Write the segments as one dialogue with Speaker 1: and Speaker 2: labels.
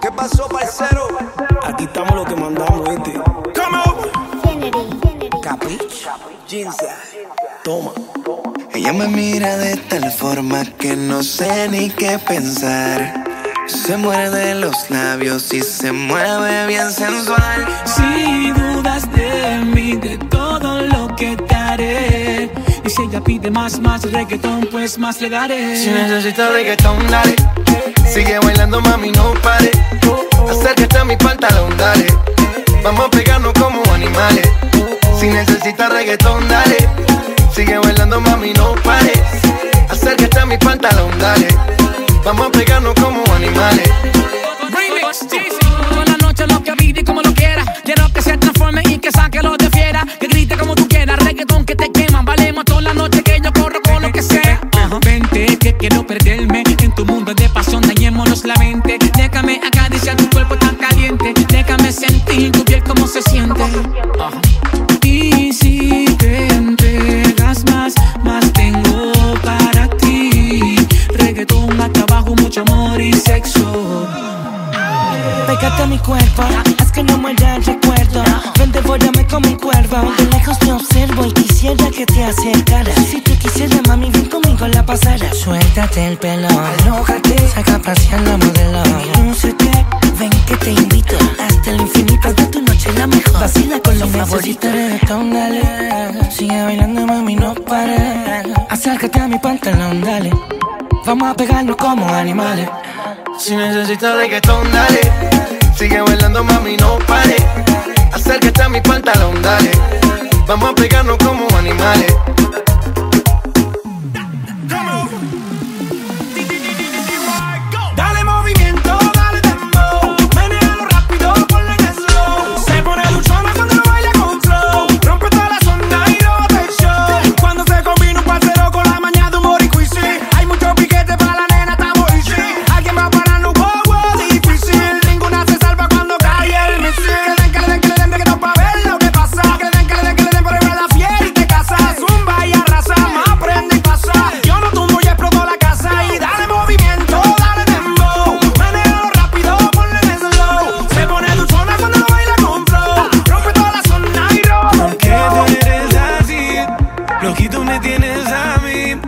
Speaker 1: ¿Qué pasó, parcero?
Speaker 2: Aquí estamos los que mandamos, ¿viste?
Speaker 1: Come on.
Speaker 2: Capich. Ginza. Toma.
Speaker 3: Ella me mira de tal forma que no sé ni qué pensar. Se muerde los labios y se mueve bien sensual.
Speaker 4: Si dudas de mí, de ella pide más, más reggaetón, pues más le daré.
Speaker 3: Si necesitas reggaetón, dale. Sigue bailando, mami, no pare. Acércate a mi pantalón, dale. Vamos a pegarnos como animales. Si necesitas reggaetón, dale. Sigue bailando, mami, no pare. Acércate a mi pantalón, dale. Vamos a pegarnos como animales.
Speaker 4: Déjame acariciar tu cuerpo tan caliente. Déjame sentir tu piel como se siente. Y si te entregas más, más tengo para ti. Reggaetón, acá abajo, mucho amor y sexo.
Speaker 5: Pégate a mi cuerpo, haz que no muera el recuerdo. Ven, devórame como un cuervo. De lejos observo y quisiera que te acercaras. Si tú quisieras, mami, ven conmigo la pasara. Suéltate el pelo, alójate, saca a pasear la modelo. Lúcete, ven que te invito. Hasta el infinito de tu noche la mejor. Vacila con los favoritos. reggaetón, dale. Sigue bailando, mami, no pares. Acércate a mi pantalón, dale. Vamos a pegarnos como animales.
Speaker 3: Si necesitas reggaetón, dale. Sigue bailando, mami, no pare. Acércate a mi pantalón, dale. Vamos a pegarnos como animales.
Speaker 2: Loquito me tienes a mí.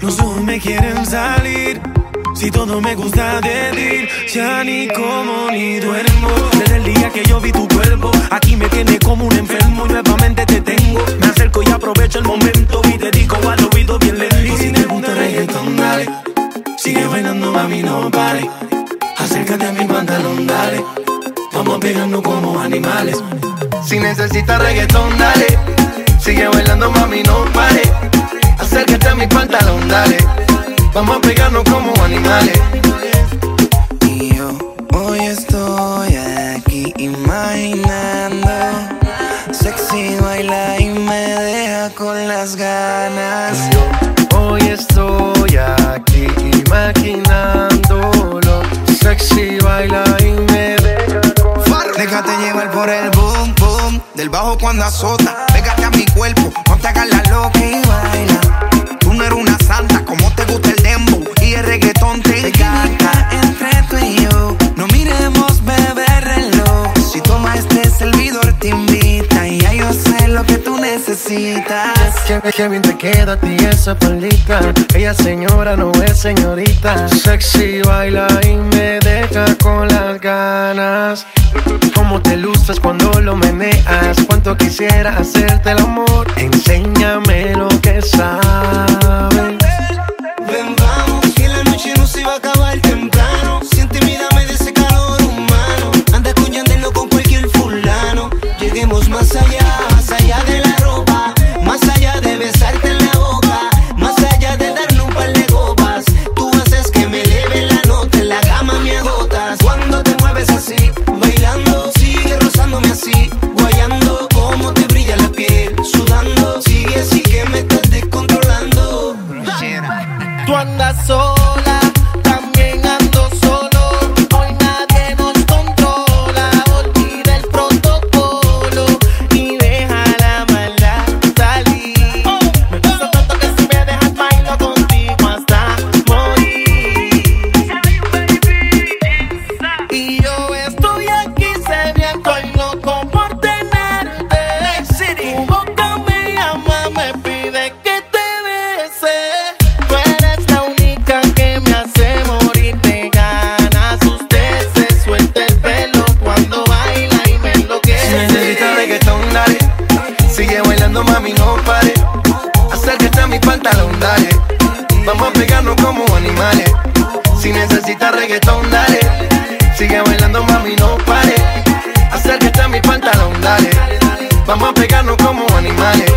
Speaker 2: Los ojos me quieren salir. Si todo me gusta de ti, ya ni como ni duermo. Desde el día que yo vi tu cuerpo, aquí me tiene como un enfermo. Y nuevamente te tengo. Me acerco y aprovecho el momento. Y te digo al oído bien lento. Y si te gusta reggaetón, dale. Sigue bailando, mami, no pare. Acércate a mi pantalón, dale. Vamos a pegarnos como animales.
Speaker 3: Si necesitas reggaetón, dale. Sigue bailando, mami, no pare. Acércate a mi pantalón, dale. Vamos a pegarnos como animales. Y yo hoy estoy aquí imaginando. Sexy baila y me deja con las ganas. Hoy estoy aquí imaginándolo. Sexy baila y me deja con
Speaker 6: Déjate llevar por el boom, boom Del bajo cuando azota necesitas
Speaker 3: Que, bien te queda a ti esa palita. Ella señora no es señorita. Sexy baila y me deja con las ganas. Cómo te luces cuando lo meneas. Cuánto quisiera hacerte el amor. Enséñame lo que sabes.
Speaker 6: tú
Speaker 3: andas solo. Reggaetón, dale. Sigue bailando, mami, no pare. Acércate a mi pantalón, dale. Vamos a pegarnos como animales.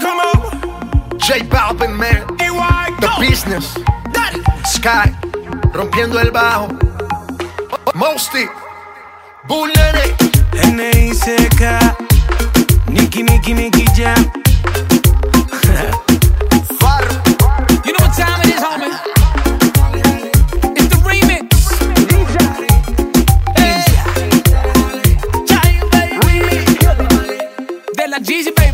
Speaker 1: Come on.
Speaker 3: J Balvin, man. The. Business.
Speaker 1: Dale.
Speaker 3: Sky. Rompiendo el bajo. Mosty. Bull.
Speaker 2: N-I-C-K Nicky, Nicky, Nicky Jam
Speaker 4: Disney, baby.